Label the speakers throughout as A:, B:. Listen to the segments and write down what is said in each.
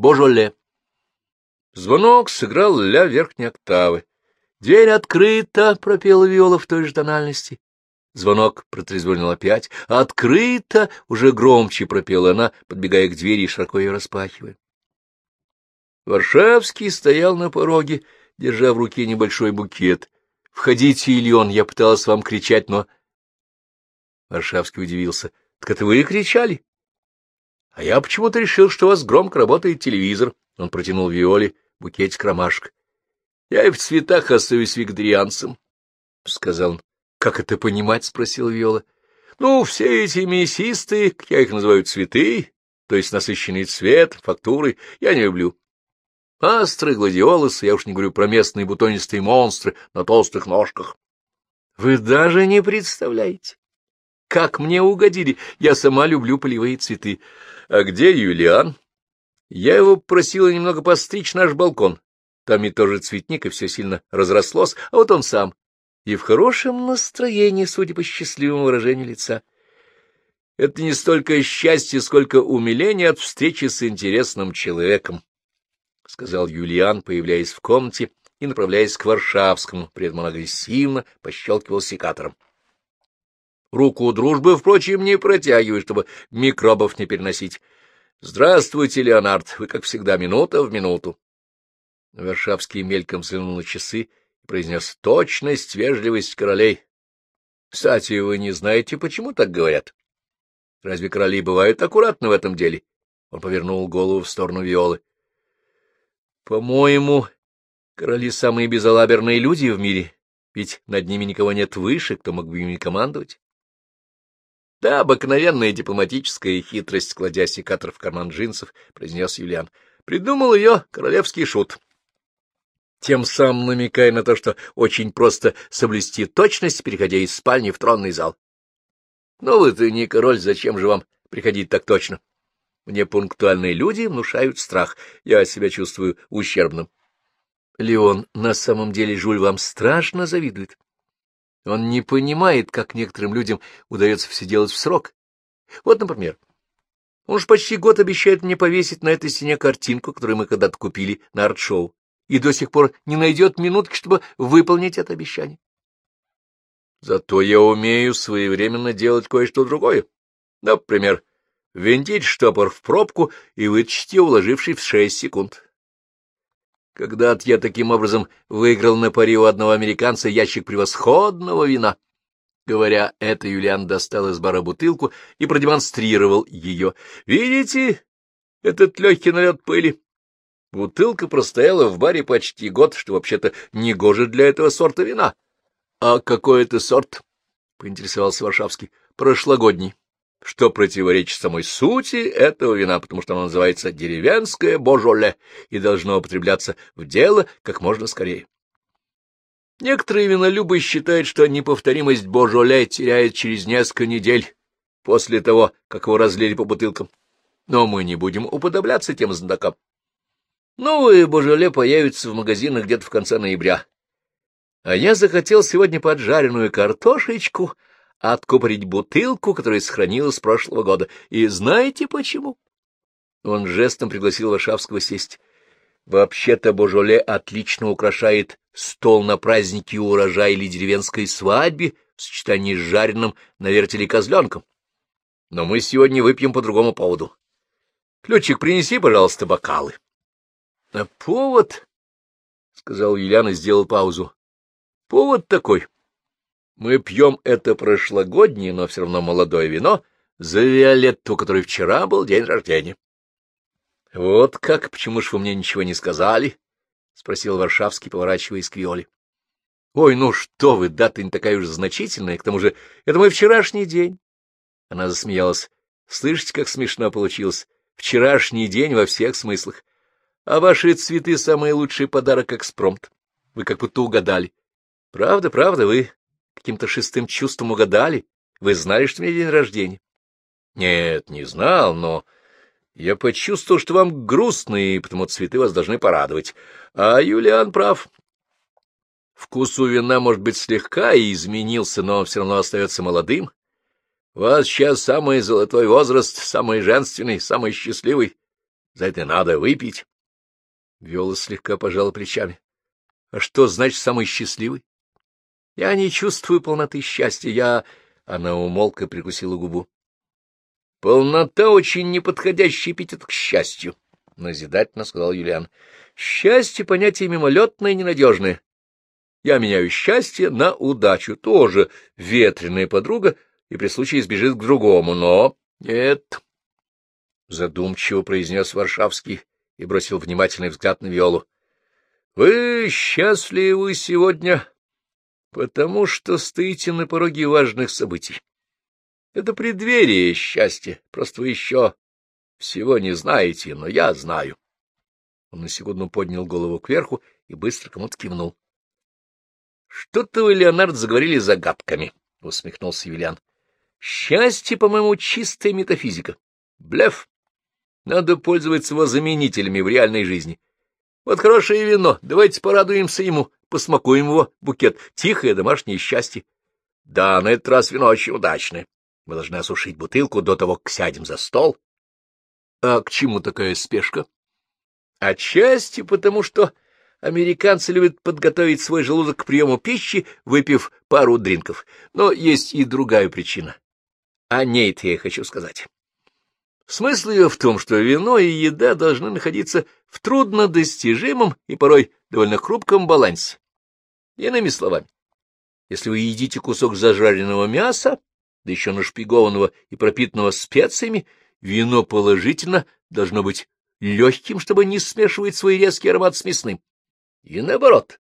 A: Божоле. Звонок сыграл ля верхней октавы. «Дверь открыта!» — пропела Виола в той же тональности. Звонок протрезвонил опять. «Открыто!» — уже громче пропела она, подбегая к двери и широко ее распахивая. Варшавский стоял на пороге, держа в руке небольшой букет. «Входите, Ильон!» — я пыталась вам кричать, но... Варшавский удивился. «Так это вы и кричали?» «А я почему-то решил, что у вас громко работает телевизор». Он протянул Виоле букетик ромашек. — Я и в цветах остаюсь вегетарианцем, — сказал он. — Как это понимать? — спросил Виола. — Ну, все эти мясистые, как я их называю, цветы, то есть насыщенный цвет, фактуры, я не люблю. Астры, гладиолусы, я уж не говорю про местные бутонистые монстры на толстых ножках. Вы даже не представляете, как мне угодили. Я сама люблю полевые цветы. А где Юлиан? Я его просила немного постричь наш балкон. Там и тоже цветник, и все сильно разрослось, а вот он сам. И в хорошем настроении, судя по счастливому выражению лица. Это не столько счастье, сколько умиление от встречи с интересным человеком, — сказал Юлиан, появляясь в комнате и направляясь к Варшавскому, при этом он агрессивно пощелкивал секатором. Руку дружбы, впрочем, не протягивай, чтобы микробов не переносить. — Здравствуйте, Леонард, вы, как всегда, минута в минуту. Варшавский мельком взглянул на часы и произнес точность, вежливость королей. — Кстати, вы не знаете, почему так говорят? Разве короли бывают аккуратны в этом деле? Он повернул голову в сторону Виолы. — По-моему, короли самые безалаберные люди в мире, ведь над ними никого нет выше, кто мог бы ими командовать. — Да, обыкновенная дипломатическая хитрость, кладя секатор в карман джинсов, — произнес Юлиан. — Придумал ее королевский шут тем самым намекая на то, что очень просто соблюсти точность, переходя из спальни в тронный зал. Ну, вы-то не король, зачем же вам приходить так точно? Мне пунктуальные люди внушают страх, я себя чувствую ущербным. Леон, на самом деле Жуль вам страшно завидует. Он не понимает, как некоторым людям удается все делать в срок. Вот, например, он уж почти год обещает мне повесить на этой стене картинку, которую мы когда-то купили на арт-шоу и до сих пор не найдет минутки, чтобы выполнить это обещание. Зато я умею своевременно делать кое-что другое. Например, винтить штопор в пробку и вытащить ее, уложивший в шесть секунд. Когда-то я таким образом выиграл на пари у одного американца ящик превосходного вина. Говоря это, Юлиан достал из бара бутылку и продемонстрировал ее. Видите этот легкий налет пыли? Бутылка простояла в баре почти год, что вообще-то не гоже для этого сорта вина. — А какой это сорт? — поинтересовался Варшавский. — Прошлогодний. Что противоречит самой сути этого вина, потому что оно называется деревенское божоле и должно употребляться в дело как можно скорее. Некоторые винолюбы считают, что неповторимость божоле теряет через несколько недель после того, как его разлили по бутылкам. Но мы не будем уподобляться тем знатокам. Новые божоле появятся в магазинах где-то в конце ноября. А я захотел сегодня поджаренную картошечку, откупорить бутылку, которая сохранилась с прошлого года. И знаете почему? Он жестом пригласил Варшавского сесть. Вообще-то божоле отлично украшает стол на празднике урожая или деревенской свадьбе в сочетании с жареным на вертеле козленком. Но мы сегодня выпьем по другому поводу. Ключик, принеси, пожалуйста, бокалы. — А повод, — сказал Юлиан и сделал паузу, — повод такой. Мы пьем это прошлогоднее, но все равно молодое вино за Виолетту, который вчера был день рождения. — Вот как, почему ж вы мне ничего не сказали? — спросил Варшавский, поворачиваясь к Виоле. — Ой, ну что вы, дата не такая уж значительная, к тому же это мой вчерашний день. Она засмеялась. — Слышите, как смешно получилось? Вчерашний день во всех смыслах. А ваши цветы — самый лучший подарок экспромт. Вы как будто угадали. Правда, правда, вы каким-то шестым чувством угадали. Вы знали, что у меня день рождения? Нет, не знал, но я почувствовал, что вам грустно, и потому цветы вас должны порадовать. А Юлиан прав. Вкус у вина, может быть, слегка и изменился, но все равно остается молодым. У вас сейчас самый золотой возраст, самый женственный, самый счастливый. За это надо выпить. Виола слегка пожала плечами. — А что значит самый счастливый? — Я не чувствую полноты счастья, я... Она умолка прикусила губу. — Полнота — очень неподходящий эпитет к счастью, — назидательно сказал Юлиан. — Счастье — понятие мимолетное и ненадежное. Я меняю счастье на удачу, тоже ветреная подруга, и при случае сбежит к другому, но... Нет, — задумчиво произнес Варшавский и бросил внимательный взгляд на Виолу. — Вы счастливы сегодня, потому что стоите на пороге важных событий. Это преддверие счастья, просто вы еще всего не знаете, но я знаю. Он на секунду поднял голову кверху и быстро кому-то кивнул. — Что-то вы, Леонард, заговорили загадками, — усмехнулся Юлиан. — Счастье, по-моему, чистая метафизика. Блеф. Надо пользоваться его заменителями в реальной жизни. Вот хорошее вино, давайте порадуемся ему, посмакуем его букет. Тихое домашнее счастье. Да, на этот раз вино очень удачное. Мы должны осушить бутылку до того, как сядем за стол. А к чему такая спешка? Отчасти потому, что американцы любят подготовить свой желудок к приему пищи, выпив пару дринков. Но есть и другая причина. О ней-то я хочу сказать. Смысл ее в том, что вино и еда должны находиться в труднодостижимом и порой довольно хрупком балансе. Иными словами, если вы едите кусок зажаренного мяса, да еще нашпигованного и пропитанного специями, вино положительно должно быть легким, чтобы не смешивать свой резкий аромат с мясным. И наоборот,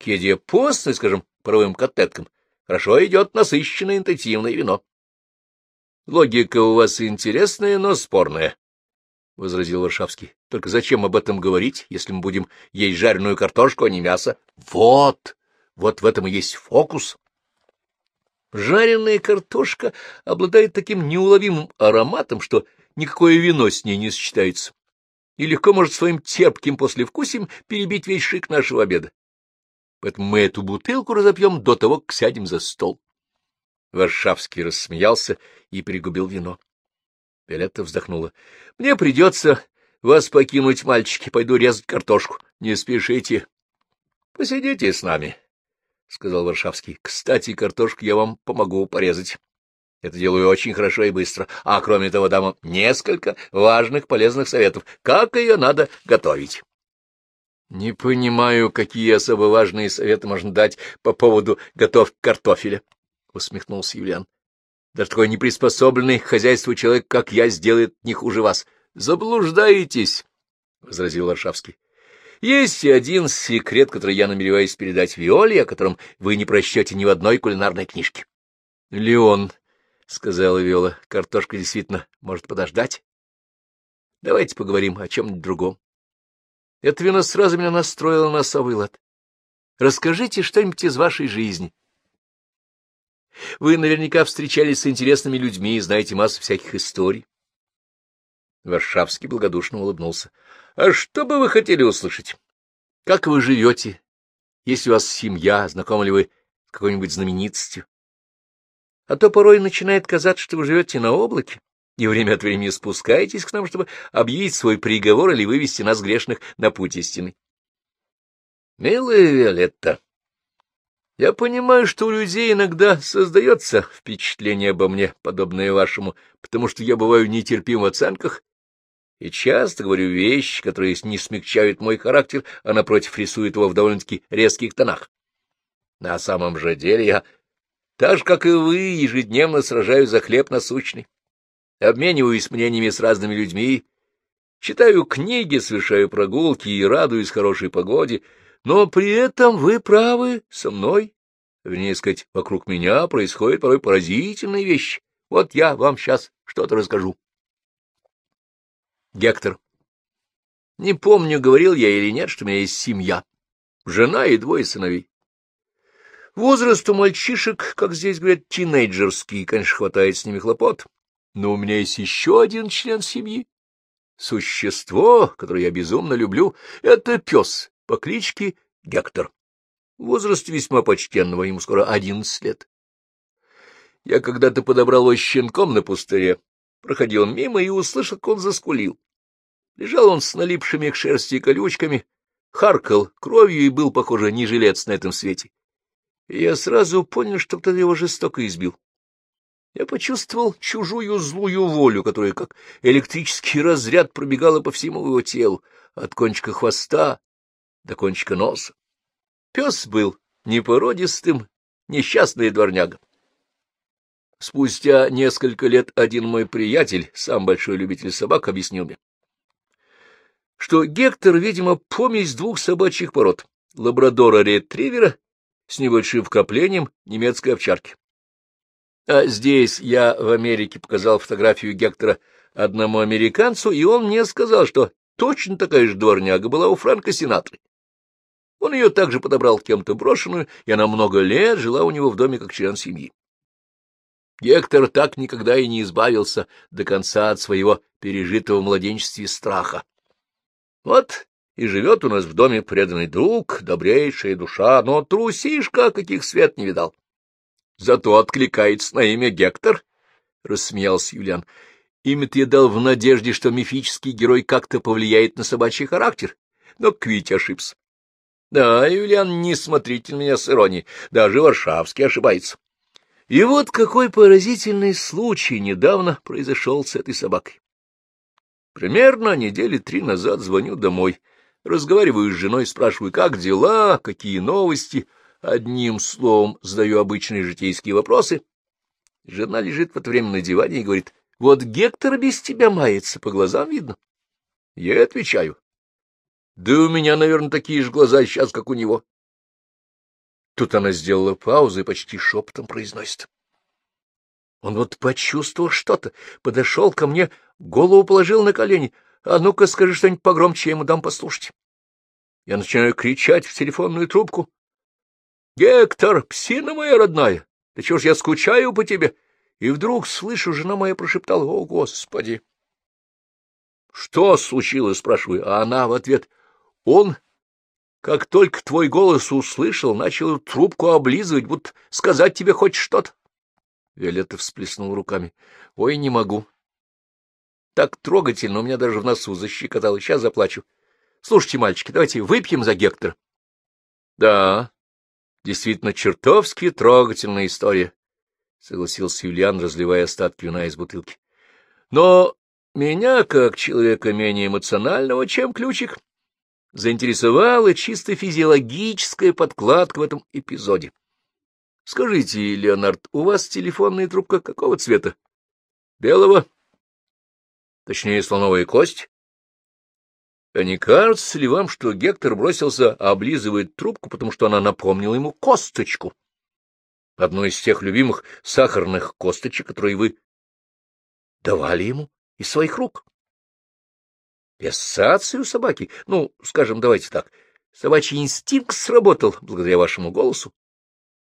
A: к еде постной, скажем, паровым котлеткам, хорошо идет насыщенное интенсивное вино. Логика у вас интересная, но спорная, — возразил Варшавский. — Только зачем об этом говорить, если мы будем есть жареную картошку, а не мясо? Вот, вот в этом и есть фокус. Жареная картошка обладает таким неуловимым ароматом, что никакое вино с ней не сочетается, и легко может своим терпким послевкусием перебить весь шик нашего обеда. Поэтому мы эту бутылку разопьем до того, как сядем за стол. Варшавский рассмеялся и пригубил вино. Виолетта вздохнула. — Мне придется вас покинуть, мальчики. Пойду резать картошку. Не спешите. — Посидите с нами, — сказал Варшавский. — Кстати, картошку я вам помогу порезать. Это делаю очень хорошо и быстро. А кроме того, дам вам несколько важных полезных советов, как ее надо готовить. — Не понимаю, какие особо важные советы можно дать по поводу готовки картофеля, — усмехнулся Юлиан. — Даже такой неприспособленный к хозяйству человек, как я, сделает не хуже вас. — Заблуждаетесь, — возразил Варшавский. — Есть один секрет, который я намереваюсь передать Виоле, о котором вы не прочтете ни в одной кулинарной книжке. — Леон, — сказала Виола, — картошка действительно может подождать. Давайте поговорим о чем-нибудь другом. Это вино сразу меня настроило на особый лад. Расскажите что-нибудь из вашей жизни. Вы наверняка встречались с интересными людьми и знаете массу всяких историй. Варшавский благодушно улыбнулся. — А что бы вы хотели услышать? Как вы живете? Есть у вас семья? Знакомы ли вы с какой-нибудь знаменитостью? А то порой начинает казаться, что вы живете на облаке, и время от времени спускаетесь к нам, чтобы объявить свой приговор или вывести нас грешных на путь истины. — Милая Виолетта, я понимаю, что у людей иногда создается впечатление обо мне, подобное вашему, потому что я бываю нетерпим в оценках и часто говорю вещи, которые не смягчают мой характер, а, напротив, рисуют его в довольно-таки резких тонах. На самом же деле я, так же, как и вы, ежедневно сражаюсь за хлеб насущный, обмениваюсь мнениями с разными людьми, читаю книги, совершаю прогулки и радуюсь хорошей погоде, но при этом вы правы со мной. Вернее сказать, вокруг меня происходят порой поразительные вещи. Вот я вам сейчас что-то расскажу. Гектор. Не помню, говорил я или нет, что у меня есть семья, жена и двое сыновей. Возраст у мальчишек, как здесь говорят, тинейджерский, конечно, хватает с ними хлопот, но у меня есть еще один член семьи. Существо, которое я безумно люблю, — это пес, по кличке Гектор. Возраст весьма почтенного, ему скоро одиннадцать лет. Я когда-то подобрал его щенком на пустыре, проходил мимо и услышал, как он заскулил. Лежал он с налипшими к шерсти колючками, харкал кровью и был, похоже, не жилец на этом свете. И я сразу понял, что кто-то его жестоко избил. Я почувствовал чужую злую волю, которая, как электрический разряд, пробегала по всему его телу, от кончика хвоста до кончика носа. Пес был непородистым, несчастный дворняга. Спустя несколько лет один мой приятель, сам большой любитель собак, объяснил мне, что Гектор, видимо, помесь двух собачьих пород — лабрадора-ретривера с небольшим вкраплением немецкой овчарки. А здесь я в Америке показал фотографию Гектора одному американцу, и он мне сказал, что точно такая же дворняга была у Франка Синатры. Он ее также подобрал кем-то брошенную, и она много лет жила у него в доме как член семьи. Гектор так никогда и не избавился до конца от своего пережитого в младенчестве страха. Вот и живет у нас в доме преданный друг, добрейшая душа, но трусишка, каких свет не видал. Зато откликается на имя Гектор, — рассмеялся Юлиан. Имя-то я дал в надежде, что мифический герой как-то повлияет на собачий характер, но Квить ошибся. Да, Юлиан, не смотрите на меня с иронией, даже Варшавский ошибается. И вот какой поразительный случай недавно произошел с этой собакой. Примерно недели три назад звоню домой, разговариваю с женой, спрашиваю, как дела, какие новости. Одним словом, задаю обычные житейские вопросы. Жена лежит в это время на диване и говорит, вот Гектор без тебя мается, по глазам видно. Я отвечаю, да у меня, наверное, такие же глаза сейчас, как у него. Тут она сделала паузу и почти шепотом произносит. Он вот почувствовал что-то, подошел ко мне, голову положил на колени. А ну-ка скажи что-нибудь погромче, я ему дам послушать. Я начинаю кричать в телефонную трубку. — Гектор, псина моя родная, да чего ж я скучаю по тебе? И вдруг слышу, жена моя прошептала, — О, Господи! — Что случилось? — спрашиваю, а она в ответ, — Он, как только твой голос услышал, начал трубку облизывать, будто сказать тебе хоть что-то. Виолетта всплеснула руками. — Ой, не могу. Так трогательно, у меня даже в носу защекотало. Сейчас заплачу. Слушайте, мальчики, давайте выпьем за Гектора. — Да, действительно чертовски трогательная история, — согласился Юлиан, разливая остатки вина из бутылки. — Но меня, как человека менее эмоционального, чем ключик, заинтересовала чисто физиологическая подкладка в этом эпизоде. Скажите, Леонард, у вас телефонная трубка какого цвета? Белого? Точнее, слоновая кость? А не кажется ли вам, что Гектор бросился облизывать трубку, потому что она напомнила ему косточку? Одну из тех любимых сахарных косточек, которые вы давали ему из своих рук. Пессацию собаки? Ну, скажем, давайте так. Собачий инстинкт сработал благодаря вашему голосу.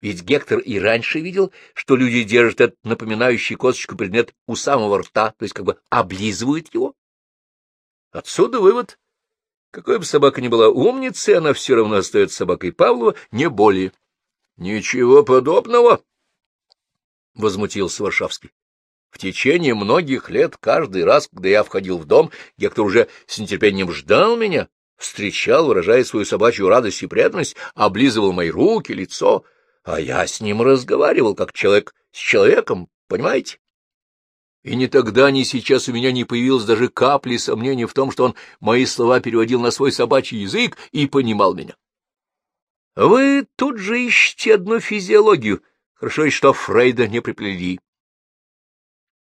A: Ведь Гектор и раньше видел, что люди держат этот напоминающий косточку предмет у самого рта, то есть как бы облизывают его. Отсюда вывод. Какой бы собака ни была умницей, она все равно остается собакой Павлова, не более. — Ничего подобного, — возмутился Варшавский. В течение многих лет, каждый раз, когда я входил в дом, Гектор уже с нетерпением ждал меня, встречал, выражая свою собачью радость и преданность, облизывал мои руки, лицо — а я с ним разговаривал, как человек с человеком, понимаете? И ни тогда, ни сейчас у меня не появилось даже капли сомнений в том, что он мои слова переводил на свой собачий язык и понимал меня. Вы тут же ищете одну физиологию. Хорошо, что Фрейда не приплели.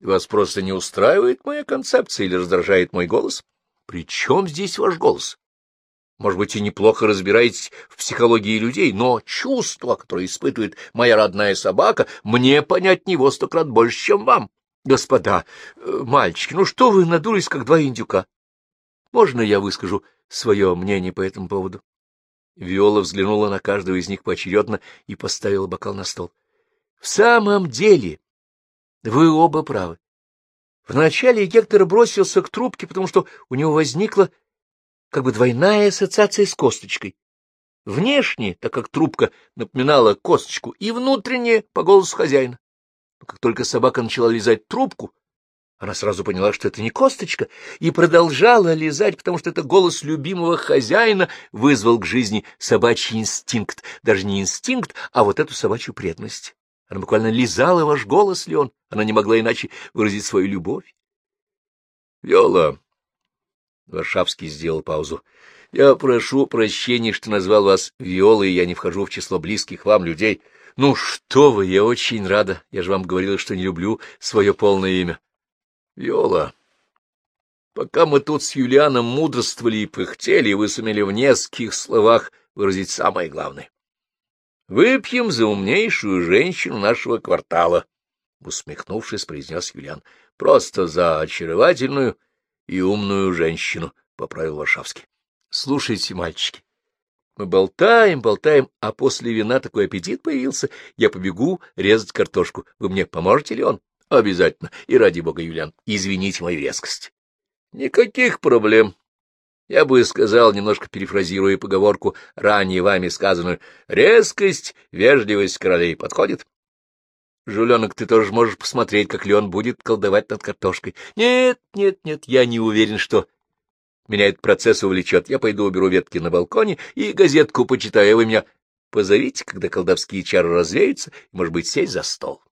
A: Вас просто не устраивает моя концепция или раздражает мой голос? При чем здесь ваш голос? Может быть, и неплохо разбираетесь в психологии людей, но чувства, которые испытывает моя родная собака, мне понять него сто крат больше, чем вам. Господа, э, мальчики, ну что вы надулись, как два индюка? Можно я выскажу свое мнение по этому поводу? Виола взглянула на каждого из них поочередно и поставила бокал на стол. — В самом деле, вы оба правы. Вначале Гектор бросился к трубке, потому что у него возникла как бы двойная ассоциация с косточкой. Внешне, так как трубка напоминала косточку, и внутренне по голосу хозяина. Но как только собака начала лизать трубку, Она сразу поняла, что это не косточка, и продолжала лизать, потому что это голос любимого хозяина вызвал к жизни собачий инстинкт. Даже не инстинкт, а вот эту собачью преданность. Она буквально лизала ваш голос, Леон. Она не могла иначе выразить свою любовь. — Виола, Варшавский сделал паузу. — Я прошу прощения, что назвал вас Виолой, я не вхожу в число близких вам людей. Ну что вы, я очень рада. Я же вам говорила, что не люблю свое полное имя. — Виола, пока мы тут с Юлианом мудрствовали и пыхтели, вы сумели в нескольких словах выразить самое главное. Выпьем за умнейшую женщину нашего квартала, — усмехнувшись, произнес Юлиан. — Просто за очаровательную и умную женщину, — поправил Варшавский. — Слушайте, мальчики, мы болтаем, болтаем, а после вина такой аппетит появился. Я побегу резать картошку. Вы мне поможете ли он? — Обязательно. И ради бога, Юлиан, извините мою резкость. — Никаких проблем. Я бы сказал, немножко перефразируя поговорку, ранее вами сказанную, «Резкость, вежливость королей подходит?» Жуленок, ты тоже можешь посмотреть, как Леон будет колдовать над картошкой. Нет, нет, нет, я не уверен, что меня этот процесс увлечет. Я пойду уберу ветки на балконе и газетку почитаю, вы меня позовите, когда колдовские чары развеются, и, может быть, сесть за стол.